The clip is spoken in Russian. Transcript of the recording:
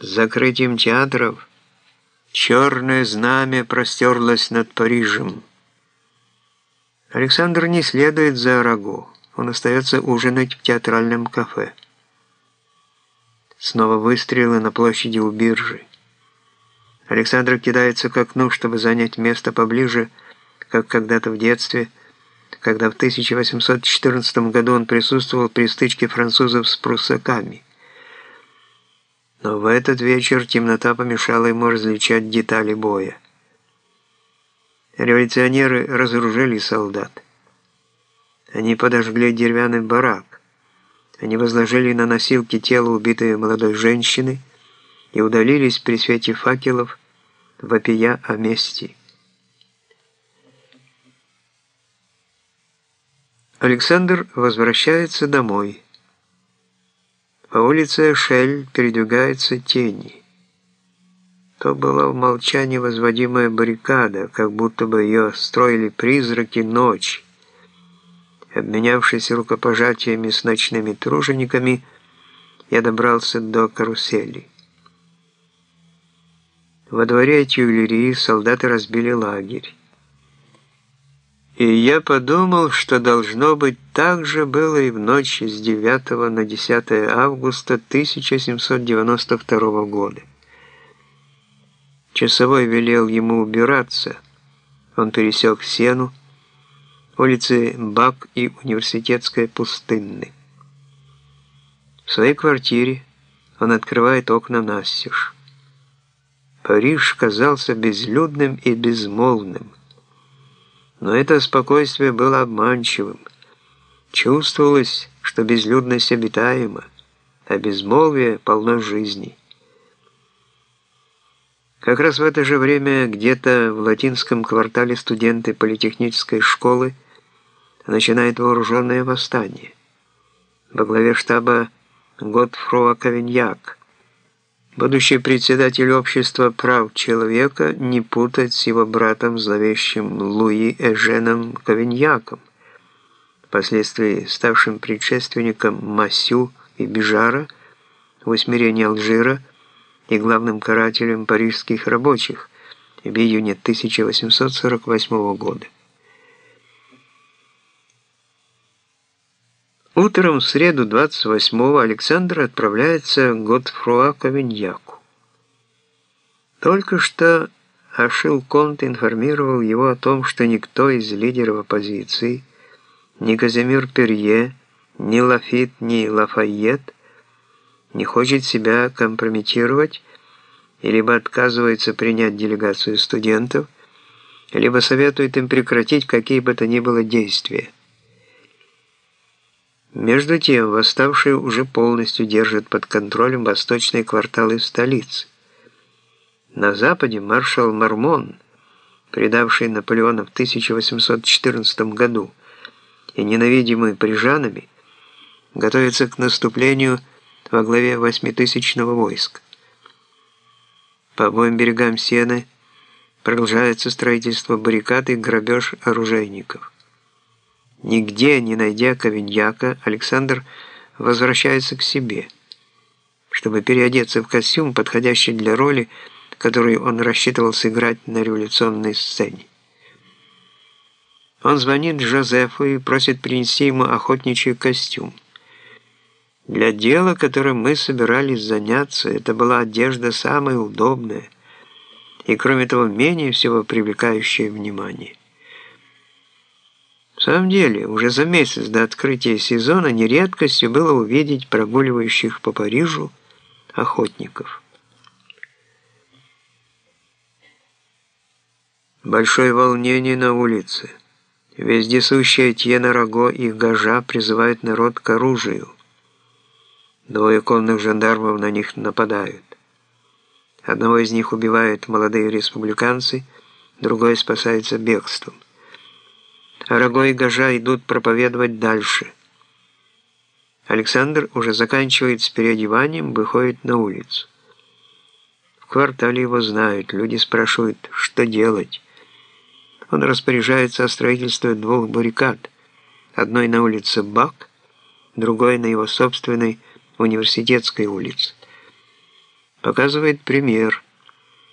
Закрытием театров черное знамя простерлось над Парижем. Александр не следует за Арагу. Он остается ужинать в театральном кафе. Снова выстрелы на площади у биржи. Александр кидается к окну, чтобы занять место поближе, как когда-то в детстве, когда в 1814 году он присутствовал при стычке французов с пруссаками. Но в этот вечер темнота помешала ему различать детали боя. Революционеры разоружили солдат. Они подожгли деревянный барак. Они возложили на носилки тело убитой молодой женщины и удалились при свете факелов, вопия о мести. Александр возвращается домой. По улице Шель передвигаются тени. То была в молчании возводимая баррикада, как будто бы ее строили призраки ночи. Обменявшись рукопожатиями с ночными тружениками, я добрался до карусели. Во дворе Тюильрии солдаты разбили лагерь. И я подумал, что должно быть так же было и в ночь с 9 на 10 августа 1792 года. Часовой велел ему убираться. Он пересек Сену, улицы Бак и Университетская пустынны. В своей квартире он открывает окна настежь. Париж казался безлюдным и безмолвным. Но это спокойствие было обманчивым. Чувствовалось, что безлюдность обитаема, а безмолвие полно жизни. Как раз в это же время где-то в латинском квартале студенты политехнической школы начинают вооруженное восстание. Во главе штаба Готфруа Кавиньяк, Будущий председатель общества прав человека не путать с его братом зловещим Луи Эженом Кавиньяком, впоследствии ставшим предшественником Масю и Бижара в усмирении Алжира и главным карателем парижских рабочих в июне 1848 года. Утром в среду 28-го Александр отправляется к Готфруа Кавиньяку. Только что Ашил Конт информировал его о том, что никто из лидеров оппозиции, ни Казимир Перье, ни Лафит, ни Лафайет не хочет себя компрометировать и либо отказывается принять делегацию студентов, либо советует им прекратить какие бы то ни было действия. Между тем, восставшие уже полностью держат под контролем восточные кварталы столицы. На западе маршал Мармон, предавший Наполеона в 1814 году и ненавидимый прижанами, готовится к наступлению во главе восьмитысячного войска. По обоим берегам Сены продолжается строительство баррикад и грабеж оружейников. Нигде не найдя Ковиньяка, Александр возвращается к себе, чтобы переодеться в костюм, подходящий для роли, которую он рассчитывал сыграть на революционной сцене. Он звонит Жозефу и просит принести ему охотничий костюм. Для дела, которым мы собирались заняться, это была одежда самая удобная и, кроме того, менее всего привлекающая внимание. Самом деле, уже за месяц до открытия сезона нередкостью было увидеть прогуливающих по Парижу охотников. Большое волнение на улице. Вездесущие Тьена Раго и Гажа призывают народ к оружию. Двое конных жандармов на них нападают. Одного из них убивают молодые республиканцы, другой спасается бегством. Раго и Гажа идут проповедовать дальше. Александр уже заканчивает с переодеванием, выходит на улицу. В квартале его знают, люди спрашивают, что делать. Он распоряжается о строительстве двух баррикад, одной на улице Бак, другой на его собственной университетской улице. показывает пример.